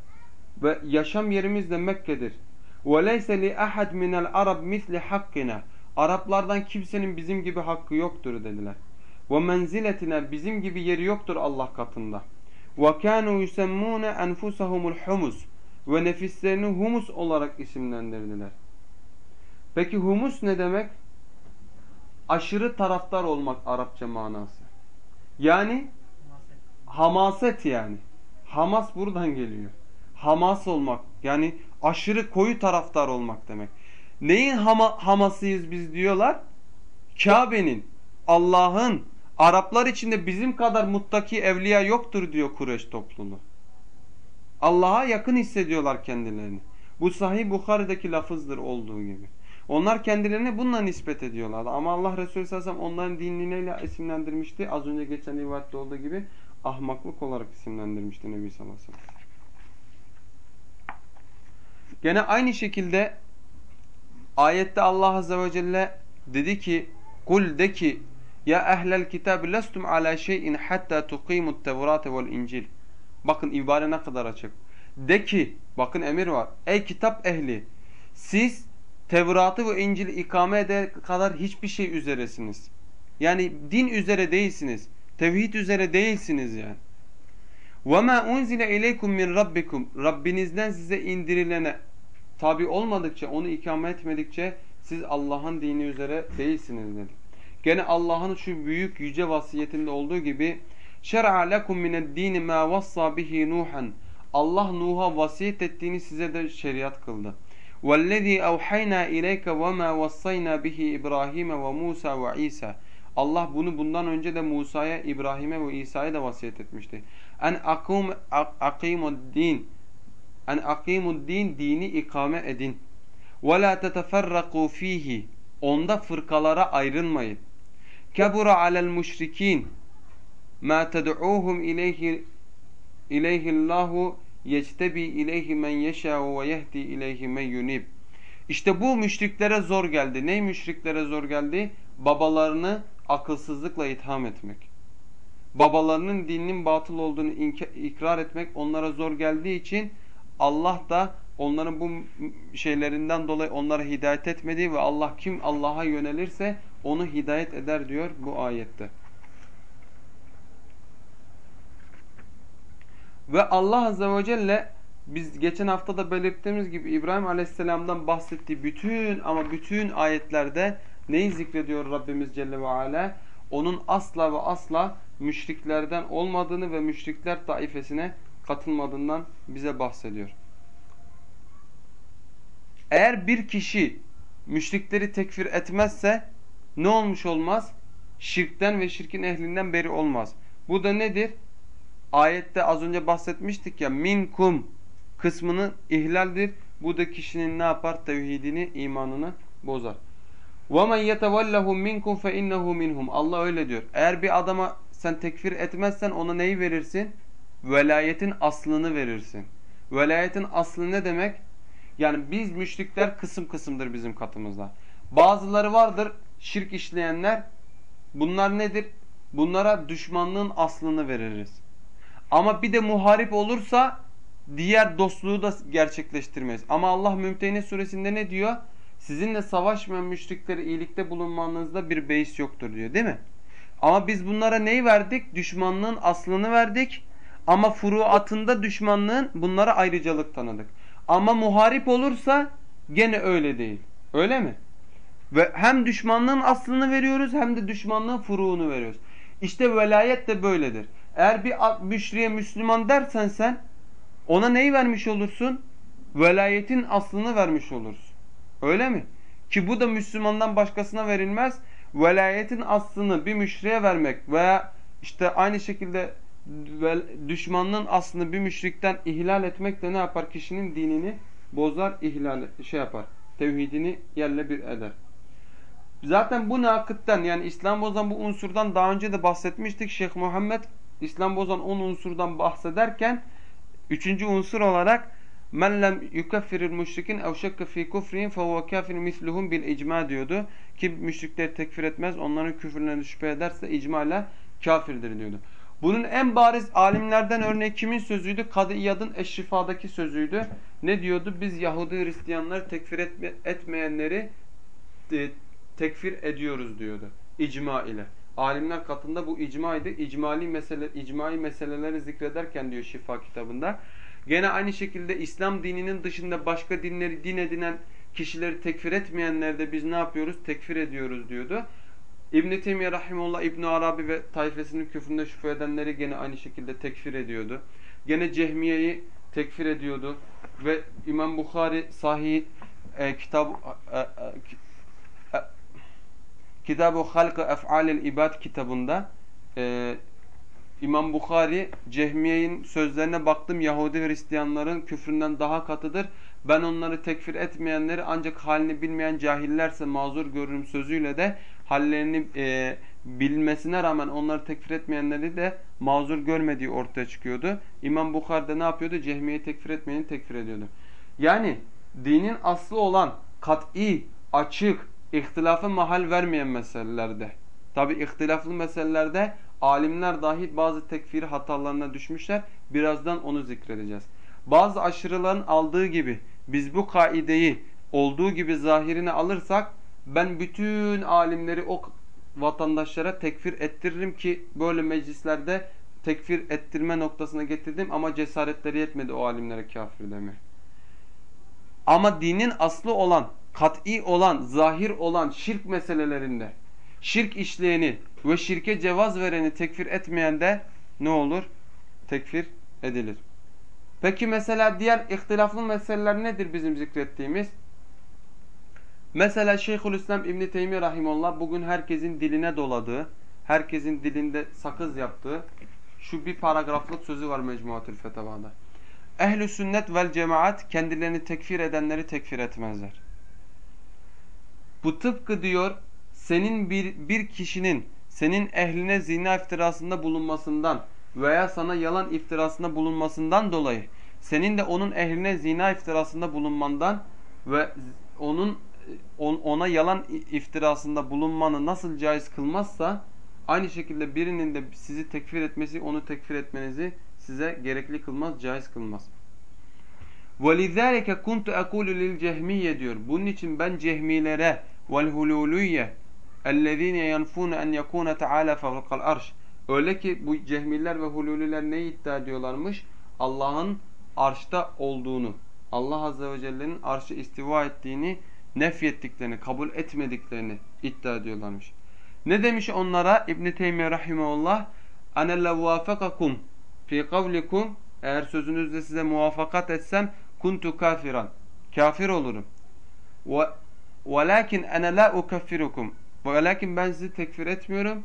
ve yaşam yerimiz de Mekke'dir. Li ahad minel arab misli hakkina. Araplardan kimsenin bizim gibi hakkı yoktur dediler. Menziletine bizim gibi yeri yoktur Allah katında. Kanu yusemmune enfusahumul humus ve nefislerini humus olarak isimlendirdiler. Peki humus ne demek? Aşırı taraftar olmak Arapça manası. Yani hamaset yani. Hamas buradan geliyor. Hamas olmak yani aşırı koyu taraftar olmak demek. Neyin hama, hamasıyız biz diyorlar? Kabe'nin, Allah'ın, Araplar içinde bizim kadar muttaki evliya yoktur diyor Kureş topluluğu. Allah'a yakın hissediyorlar kendilerini. Bu sahih Bukhari'deki lafızdır olduğu gibi. Onlar kendilerini bununla nispet ediyorlar. Ama Allah Resulü sallallahu aleyhi ve sellem onların isimlendirmişti? Az önce geçen rivayette olduğu gibi ahmaklık olarak isimlendirmişti Nebi sallallahu aleyhi. Gene aynı şekilde ayette Allah azze ve celle dedi ki kul de ki ya ehlel kitab lestum ala şeyin hatta tuqimut tevrate vel. Bakın ibare ne kadar açık. De ki bakın emir var. Ey kitap ehli siz Tevrat'ı ve İncil'i ikame ede kadar hiçbir şey üzeresiniz. Yani din üzere değilsiniz. Tevhid üzere değilsiniz yani. وَمَا اُنْزِلَ اِلَيْكُمْ مِنْ رَبِّكُمْ Rabbinizden size indirilene tabi olmadıkça, onu ikame etmedikçe siz Allah'ın dini üzere değilsiniz dedi. Gene Allah'ın şu büyük yüce vasiyetinde olduğu gibi شَرْعَ لَكُمْ مِنَ الدِّينِ مَا وَصَّى بِهِ نُوحًا Allah Nuh'a vasiyet ettiğini size de şeriat kıldı. وَالَّذ۪ي اَوْحَيْنَا اِلَيْكَ وَمَا وَصَّيْنَا بِهِ İbrahim وَمُوسَى وَعِيسَى Allah bunu bundan önce de Musa'ya, İbrahim'e ve İsa'ya da vasiyet etmişti. En akum akimud din. En akimud din dini ikame edin. Ve la teteferraku fihi. Onda fırkalara ayrılmayın. Kebura alel müşrikin. Ma ted'uhum ileyhi ileyhillahu yectebi ileyhi men yeşâ'u ve yehdi ileyhi men yunib. İşte bu müşriklere zor geldi. Ne müşriklere zor geldi? Babalarını akılsızlıkla itham etmek. Babalarının dininin batıl olduğunu ikrar etmek onlara zor geldiği için Allah da onların bu şeylerinden dolayı onlara hidayet etmedi ve Allah kim Allah'a yönelirse onu hidayet eder diyor bu ayette. Ve Allah Azze ve Celle biz geçen hafta da belirttiğimiz gibi İbrahim Aleyhisselam'dan bahsettiği bütün ama bütün ayetlerde neyi zikrediyor Rabbimiz Celle ve Ala? Onun asla ve asla müşriklerden olmadığını ve müşrikler taifesine katılmadığından bize bahsediyor. Eğer bir kişi müşrikleri tekfir etmezse ne olmuş olmaz? Şirkten ve şirkin ehlinden beri olmaz. Bu da nedir? Ayette az önce bahsetmiştik ya minkum kısmını ihlaldir. Bu da kişinin ne yapar? Tevhidini, imanını bozar. وَمَنْ يَتَوَلَّهُمْ مِنْكُمْ فَاِنَّهُ مِنْهُمْ Allah öyle diyor. Eğer bir adama sen tekfir etmezsen ona neyi verirsin? Velayetin aslını verirsin. Velayetin aslı ne demek? Yani biz müşrikler kısım kısımdır bizim katımızda. Bazıları vardır şirk işleyenler. Bunlar nedir? Bunlara düşmanlığın aslını veririz. Ama bir de muharip olursa diğer dostluğu da gerçekleştirmeyiz. Ama Allah Mümtehine suresinde ne diyor? Sizinle savaşmayan müşriklere iyilikte bulunmanızda bir beis yoktur diyor değil mi? Ama biz bunlara neyi verdik? Düşmanlığın aslını verdik. Ama furuatında düşmanlığın bunlara ayrıcalık tanıdık. Ama muharip olursa gene öyle değil. Öyle mi? Ve hem düşmanlığın aslını veriyoruz hem de düşmanlığın furuğunu veriyoruz. İşte velayet de böyledir. Eğer bir müşriye Müslüman dersen sen ona neyi vermiş olursun? Velayetin aslını vermiş olursun. Öyle mi? Ki bu da Müslümandan başkasına verilmez. Velayetin aslını bir müşriye vermek veya işte aynı şekilde düşmanlığın aslını bir müşrikten ihlal etmek de ne yapar? Kişinin dinini bozar, ihlal şey yapar. Tevhidini yerle bir eder. Zaten bu nakıtten yani İslam bozan bu unsurdan daha önce de bahsetmiştik. Şeyh Muhammed İslam bozan 10 unsurdan bahsederken üçüncü unsur olarak men lem yukeffiril müşrikin ev şekke fi kufrin fehuve kafir misluhum bil icma diyordu. Kim müşrikleri tekfir etmez onların küfürlerine şüphe ederse icma ile kafirdir diyordu. Bunun en bariz alimlerden örneği kimin sözüydü? Kadı İyad'ın Eşrifa'daki sözüydü. Ne diyordu? Biz Yahudi Hristiyanları tekfir etme, etmeyenleri e, tekfir ediyoruz diyordu. İcma ile. Alimler katında bu icmaydı. İcmali mesele, icmai meseleleri zikrederken diyor Şifa kitabında. Gene aynı şekilde İslam dininin dışında başka dinleri din edinen kişileri tekfir etmeyenler de biz ne yapıyoruz? Tekfir ediyoruz diyordu. İbn-i Teymiye Rahimullah İbn Arabi ve tayfesinin küfründe şüphe edenleri gene aynı şekilde tekfir ediyordu. Gene Cehmiye'yi tekfir ediyordu. Ve İmam Bukhari sahih e, kitab e, e, e, Kitab-ı Halk-ı Ef'alil İbad kitabında e, İmam Bukhari Cehmiye'nin sözlerine baktım Yahudi Hristiyanların küfründen daha katıdır. Ben onları tekfir etmeyenleri ancak halini bilmeyen cahillerse mazur görürüm sözüyle de hallerini e, bilmesine rağmen onları tekfir etmeyenleri de mazur görmediği ortaya çıkıyordu. İmam Bukhari de ne yapıyordu? Cehmiye'yi tekfir etmeyeni tekfir ediyordu. Yani dinin aslı olan kat'i, açık, ihtilafı mahal vermeyen meselelerde. Tabi ihtilaflı meselelerde alimler dahi bazı tekfir hatalarına düşmüşler. Birazdan onu zikredeceğiz. Bazı aşırıların aldığı gibi biz bu kaideyi olduğu gibi zahirine alırsak ben bütün alimleri o vatandaşlara tekfir ettiririm ki böyle meclislerde tekfir ettirme noktasına getirdim ama cesaretleri yetmedi o alimlere kafir deme. Ama dinin aslı olan, kat'i olan, zahir olan şirk meselelerinde şirk işleyeni ve şirke cevaz vereni tekfir etmeyen de ne olur? Tekfir edilir. Peki mesela diğer ihtilaflı meseleler nedir bizim zikrettiğimiz? Mesela Şeyhülislam İbn Teymi rahimullah bugün herkesin diline doladığı, herkesin dilinde sakız yaptığı şu bir paragraflık sözü var Mecmuatül Fetavada. Ehli sünnet vel cemaat kendilerini tekfir edenleri tekfir etmezler. Bu tıpkı diyor senin bir, bir kişinin senin ehline zina iftirasında bulunmasından veya sana yalan iftirasında bulunmasından dolayı senin de onun ehline zina iftirasında bulunmandan ve onun ona yalan iftirasında bulunmanı nasıl caiz kılmazsa aynı şekilde birinin de sizi tekfir etmesi onu tekfir etmenizi size gerekli kılmaz, caiz kılmaz. وَلِذَٰلِكَ كُنْتُ اَقُولُ لِلْجَهْمِيَّ diyor. Bunun için ben cehmilere وَالْهُلُولُيَّ اَلَّذ۪ينَ يَنْفُونَ اَنْ يَكُونَ تَعَالَى فَوْقَ الْعَرْشِ Öyle ki bu cehmiller ve hululiler ne iddia ediyorlarmış? Allah'ın arşta olduğunu, Allah Azze ve Celle'nin arşı istiva ettiğini nefyettiklerini, kabul etmediklerini iddia ediyorlarmış. Ne demiş onlara İbn Teymiyye rahimeullah? Ene la vafakakum fi kavlikum eğer sözünüzde size muvafakat etsem kuntu kafiran. Kafir olurum. Ve velakin ene la ukaffirukum. Velakin ben sizi tekfir etmiyorum.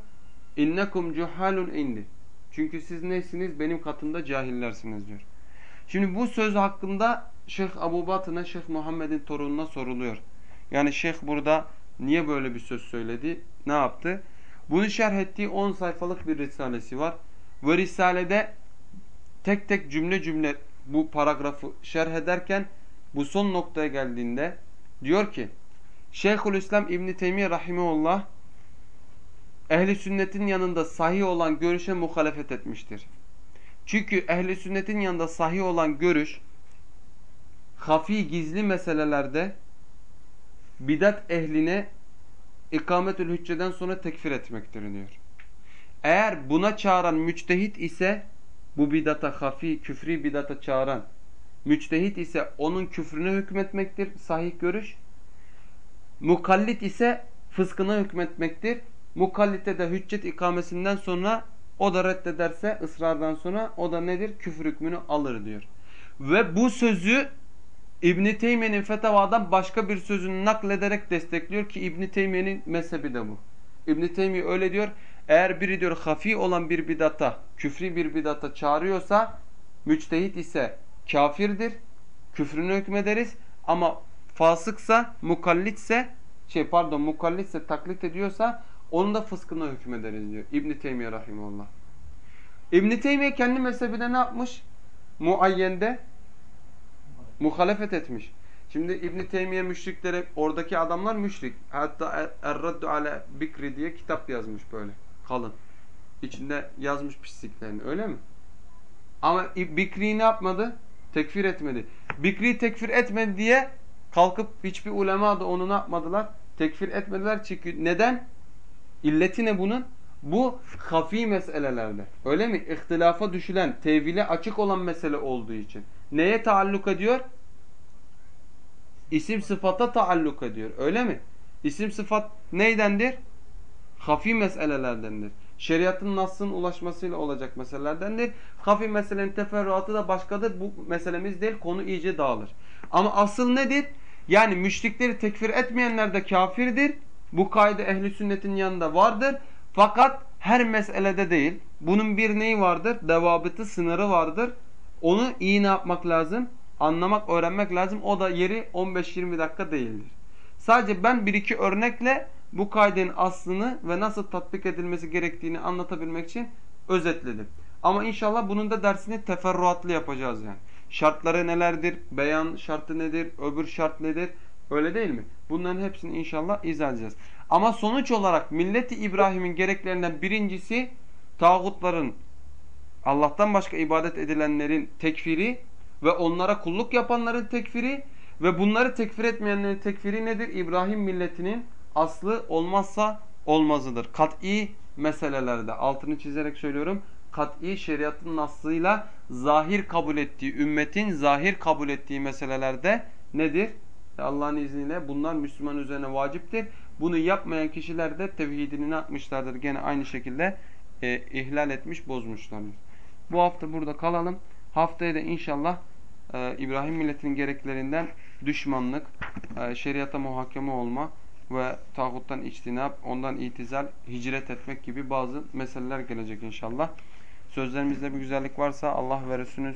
İnnekum cuhalun indi. Çünkü siz neysiniz? Benim katımda cahillersiniz diyor. Şimdi bu söz hakkında Şeyh Abu Batın'a Şeyh Muhammed'in torununa soruluyor. Yani şeyh burada Niye böyle bir söz söyledi? Ne yaptı? Bunu şerh ettiği 10 sayfalık bir risalesi var. Ve risalede tek tek cümle cümle bu paragrafı şerh ederken bu son noktaya geldiğinde diyor ki Şeyhülislam İbn Teymiye rahimeullah ehli sünnetin yanında sahih olan görüşe muhalefet etmiştir. Çünkü ehli sünnetin yanında sahih olan görüş hafi gizli meselelerde bidat ehline ikametül hücceden sonra tekfir etmektir diyor. Eğer buna çağıran müçtehit ise bu bidata hafi küfri bidata çağıran müçtehit ise onun küfrüne hükmetmektir sahih görüş. Mukallit ise fıskına hükmetmektir. Mukallite de hüccet ikamesinden sonra o da reddederse ısrardan sonra o da nedir? Küfür hükmünü alır diyor. Ve bu sözü İbn Teymiye'nin fetavadan başka bir sözünü naklederek destekliyor ki İbn Teymiye'nin mezhebi de bu. İbn Teymiye öyle diyor. Eğer biri diyor hafi olan bir bidata, küfri bir bidata çağırıyorsa müçtehit ise kafirdir. Küfrünü hükmederiz ama fasıksa, mukallitse şey pardon mukallitse taklit ediyorsa onun da fıskına hükmederiz diyor İbn Teymiye rahimehullah. İbn Teymiye kendi mezhebine ne yapmış? Muayyende muhalefet etmiş. Şimdi İbn Teymiye müşriklere oradaki adamlar müşrik. Hatta Er-Raddu ala Bikri diye kitap yazmış böyle kalın. İçinde yazmış pisliklerini öyle mi? Ama Bikri'yi ne yapmadı? Tekfir etmedi. Bikri'yi tekfir etmedi diye kalkıp hiçbir ulema da onu ne yapmadılar? Tekfir etmediler çünkü neden? İlleti ne bunun? Bu hafi meselelerde. Öyle mi? İhtilafa düşülen, tevhile açık olan mesele olduğu için. Neye taalluk ediyor? İsim sıfata taalluk ediyor. Öyle mi? İsim sıfat neydendir? Hafi meselelerdendir. Şeriatın nasın ulaşmasıyla olacak meselelerdendir. Hafi meselenin teferruatı da başkadır. Bu meselemiz değil. Konu iyice dağılır. Ama asıl nedir? Yani müşrikleri tekfir etmeyenler de kafirdir. Bu kaide ehli sünnetin yanında vardır. Fakat her meselede değil. Bunun bir neyi vardır? Devabıtı, sınırı vardır. Onu iyi ne yapmak lazım? Anlamak, öğrenmek lazım. O da yeri 15-20 dakika değildir. Sadece ben bir iki örnekle bu kaidenin aslını ve nasıl tatbik edilmesi gerektiğini anlatabilmek için özetledim. Ama inşallah bunun da dersini teferruatlı yapacağız yani. Şartları nelerdir? Beyan şartı nedir? Öbür şart nedir? Öyle değil mi? Bunların hepsini inşallah izah edeceğiz. Ama sonuç olarak milleti İbrahim'in gereklerinden birincisi tağutların Allah'tan başka ibadet edilenlerin tekfiri ve onlara kulluk yapanların tekfiri ve bunları tekfir etmeyenlerin tekfiri nedir? İbrahim milletinin aslı olmazsa olmazıdır. Kat'i meselelerde altını çizerek söylüyorum. Kat'i şeriatın naslıyla zahir kabul ettiği, ümmetin zahir kabul ettiği meselelerde nedir? Allah'ın izniyle bunlar Müslüman üzerine vaciptir. Bunu yapmayan kişiler de tevhidini ne yapmışlardır? Gene aynı şekilde e, ihlal etmiş, bozmuşlardır. Bu hafta burada kalalım. Haftaya da inşallah e, İbrahim milletinin gereklerinden düşmanlık, e, şeriata muhakeme olma ve tağuttan içtinap, ondan itizal, hicret etmek gibi bazı meseleler gelecek inşallah. Sözlerimizde bir güzellik varsa Allah ve Resulünün